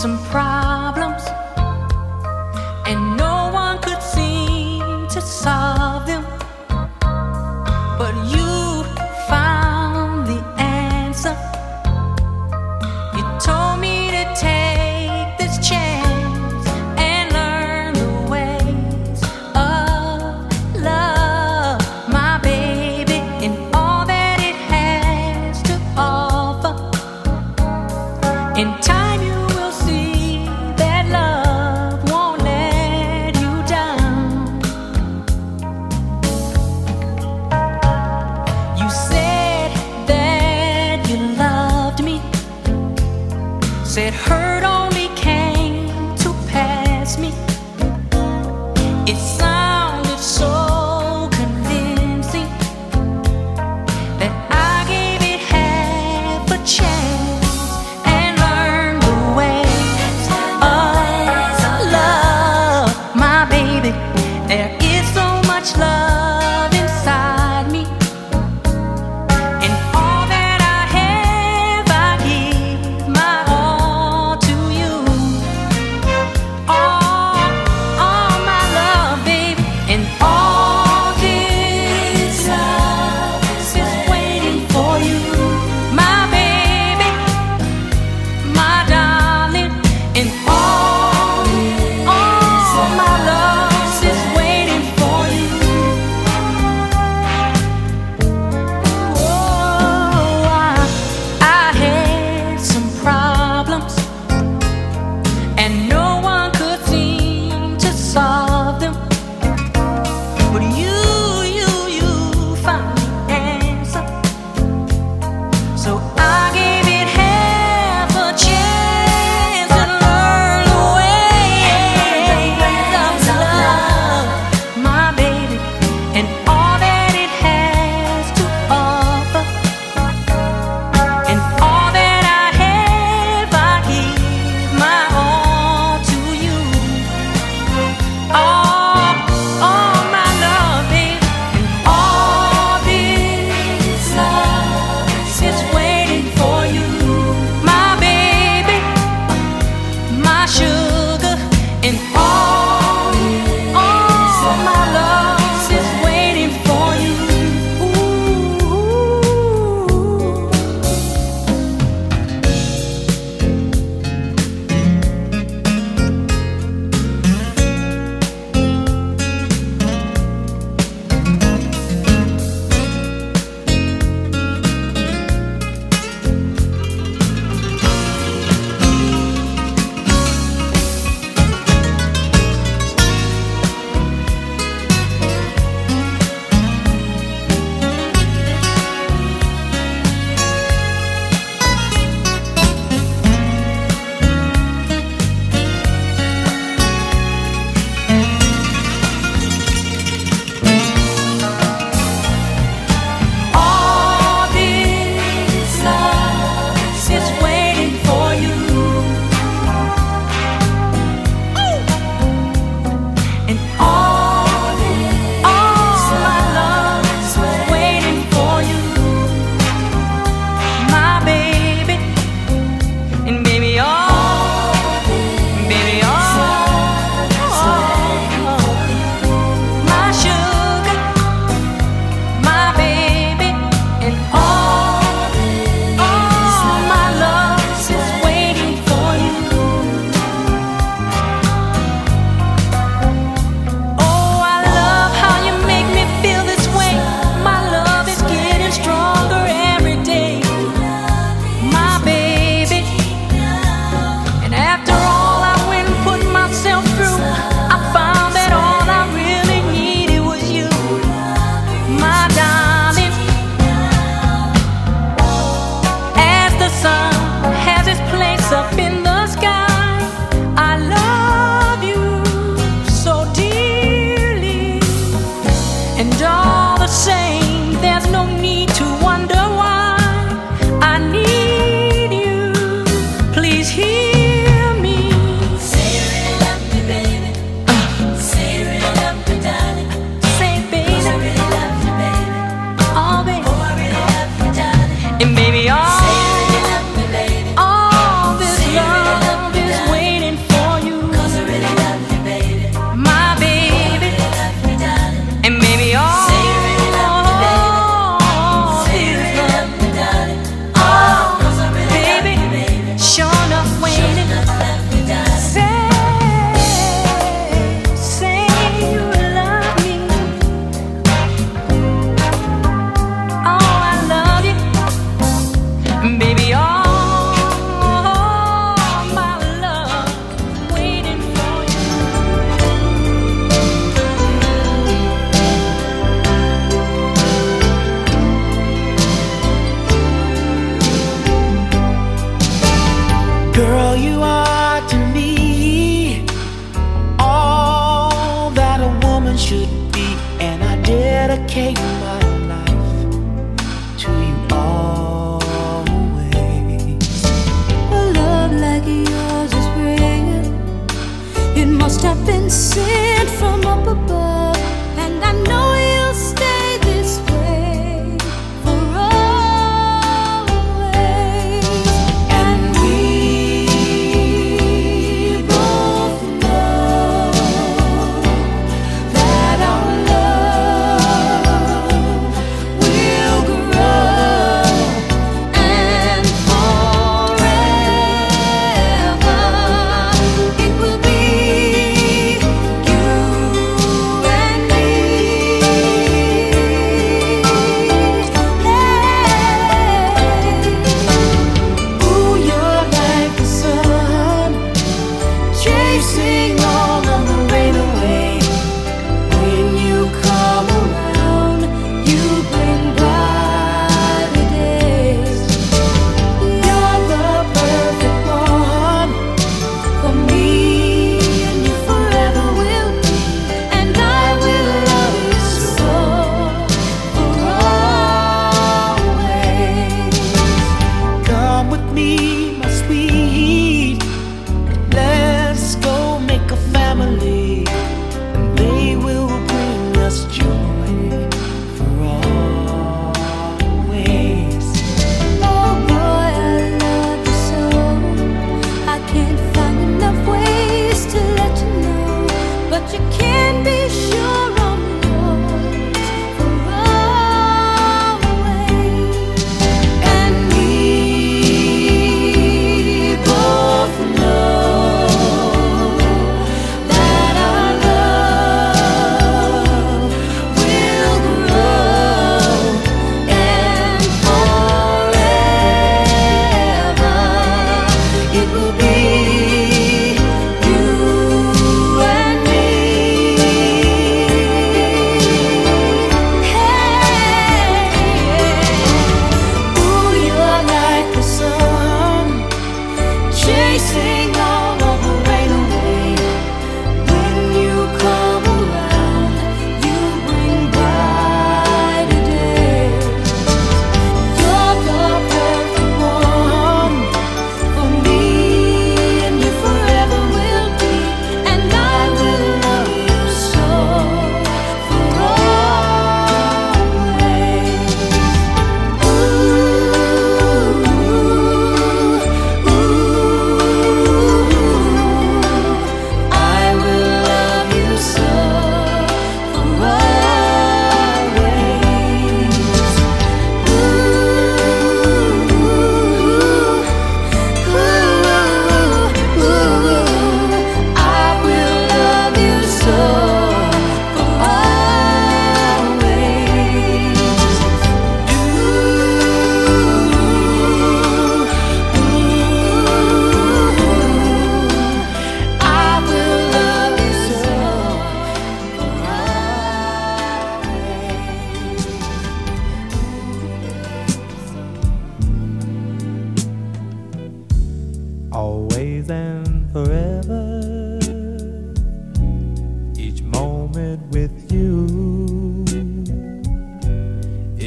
some problems, so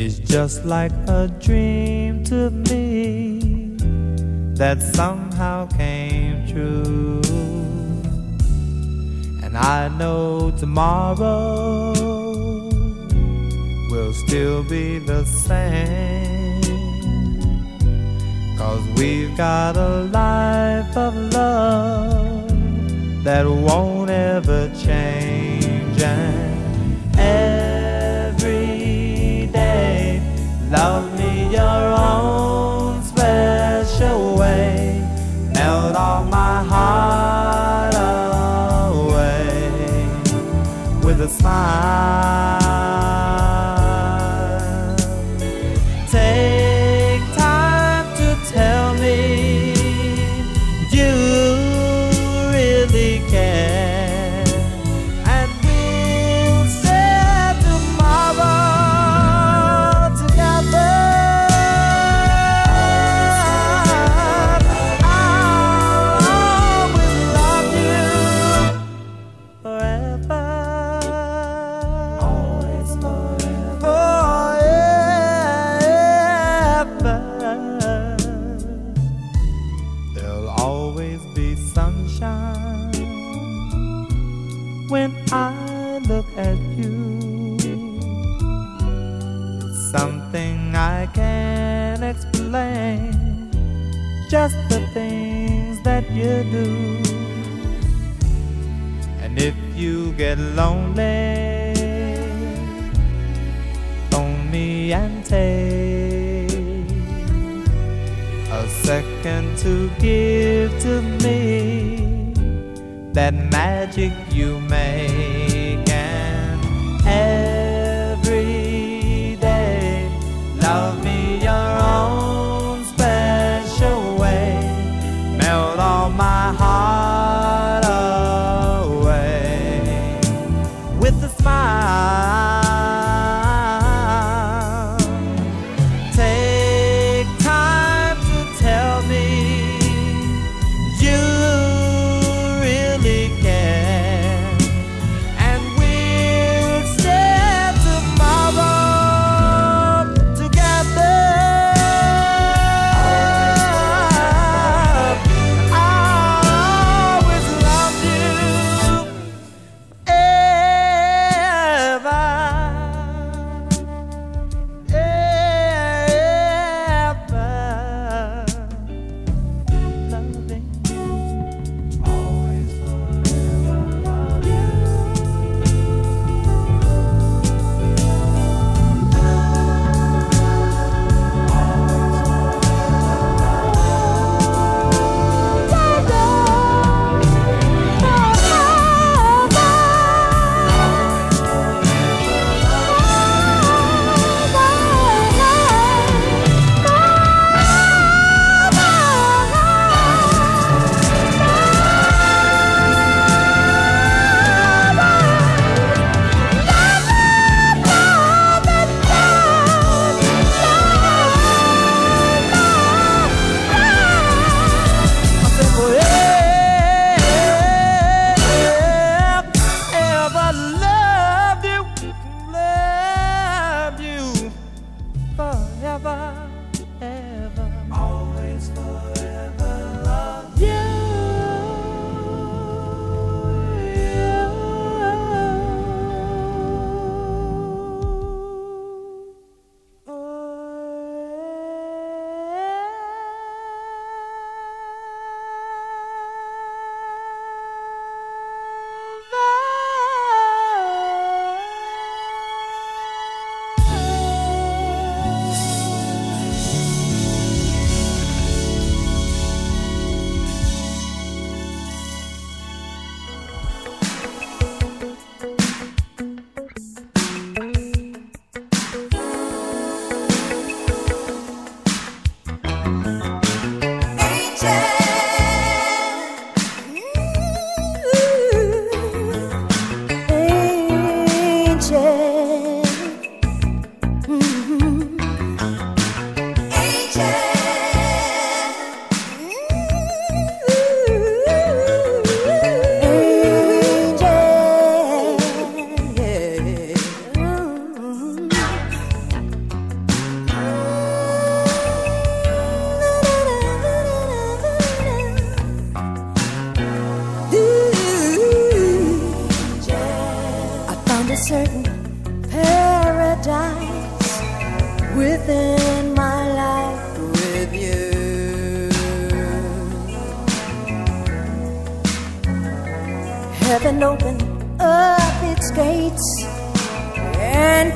is just like a dream to me that somehow came true. And I know tomorrow will still be the same. Cause we've got a life of love that won't ever change. And Love me your own special way. Melt all my heart away with a smile.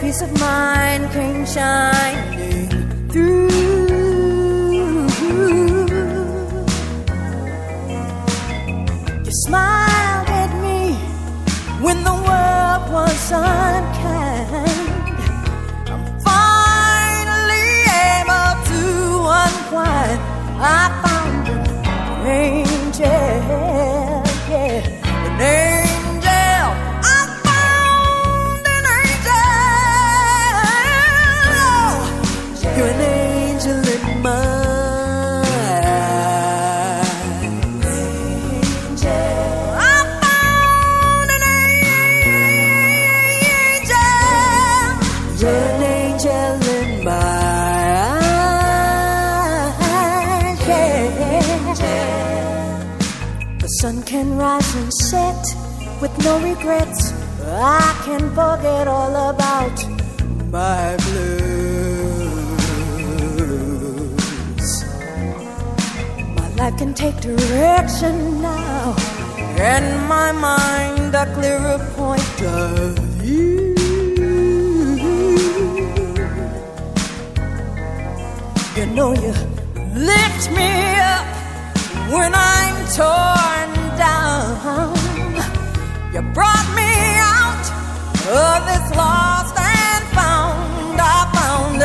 peace of mind came shining through. You smiled at me when the world was unkind. I'm finally able to unwind. I found an angel. No regrets. I can forget all about my blues. My life can take direction now, and my mind a clearer point of view. You know you lift me up when I'm torn down. You brought me out of this lost and found. I found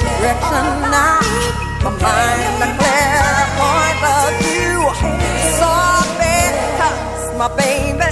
direction now. My mind a clear point of view. Sorry, 'cause my baby,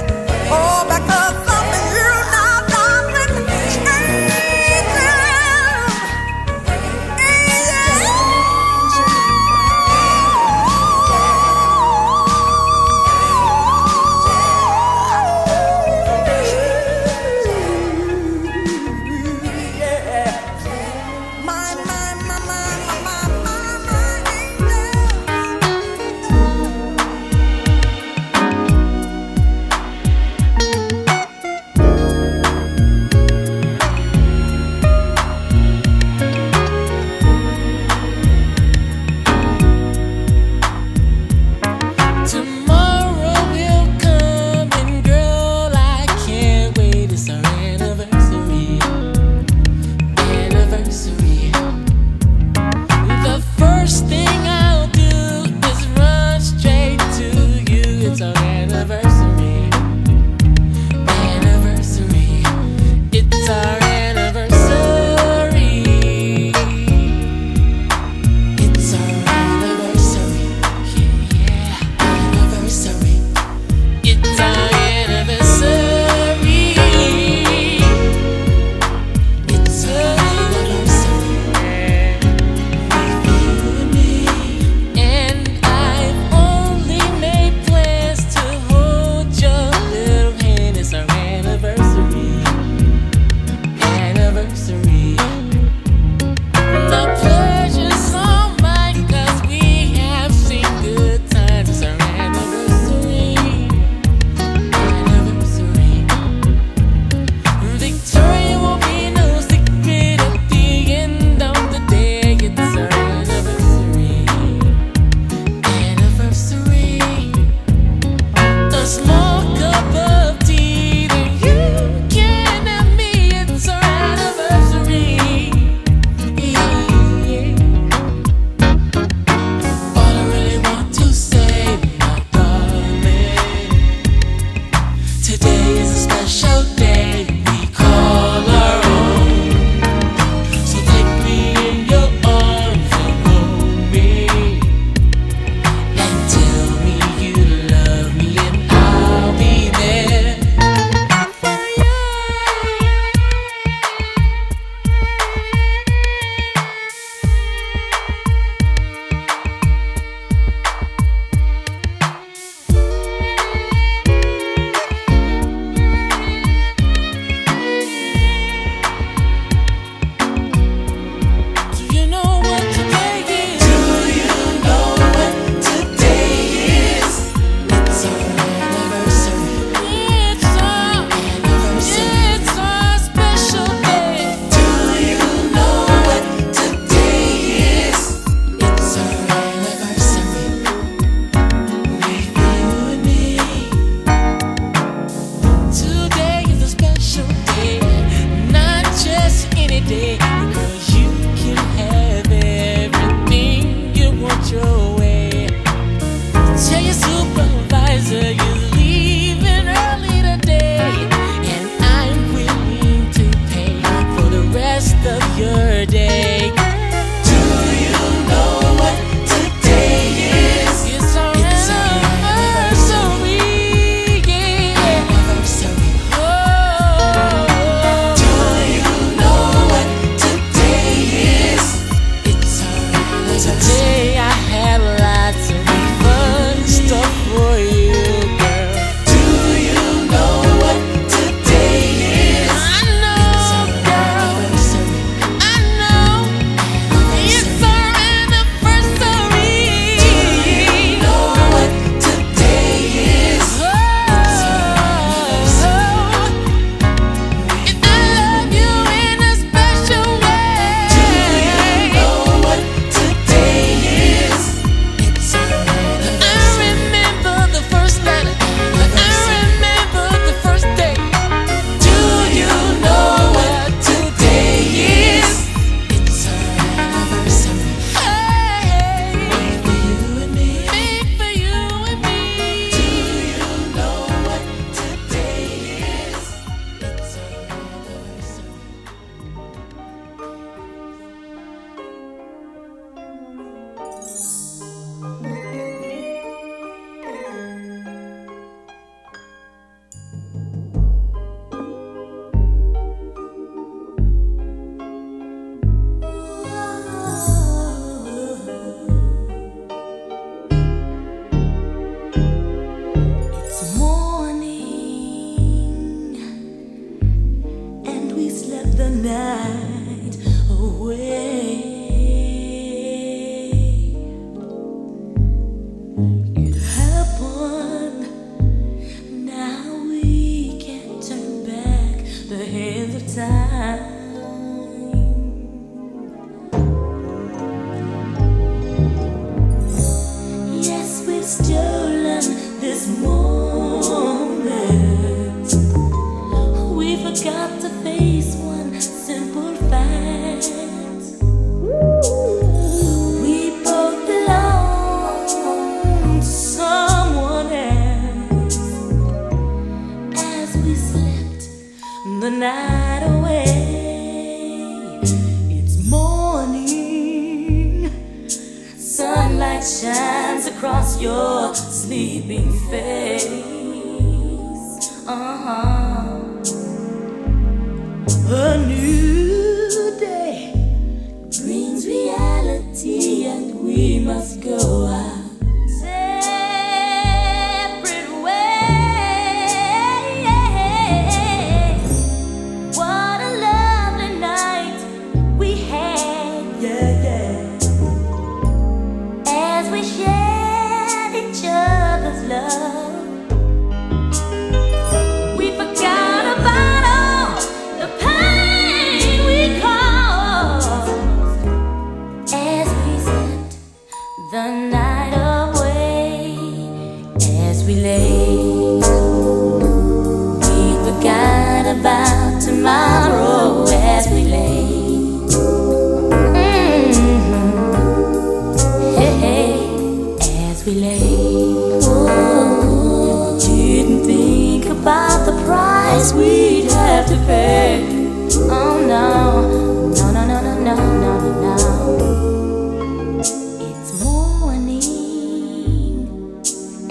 the night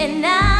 and now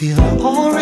feel alright.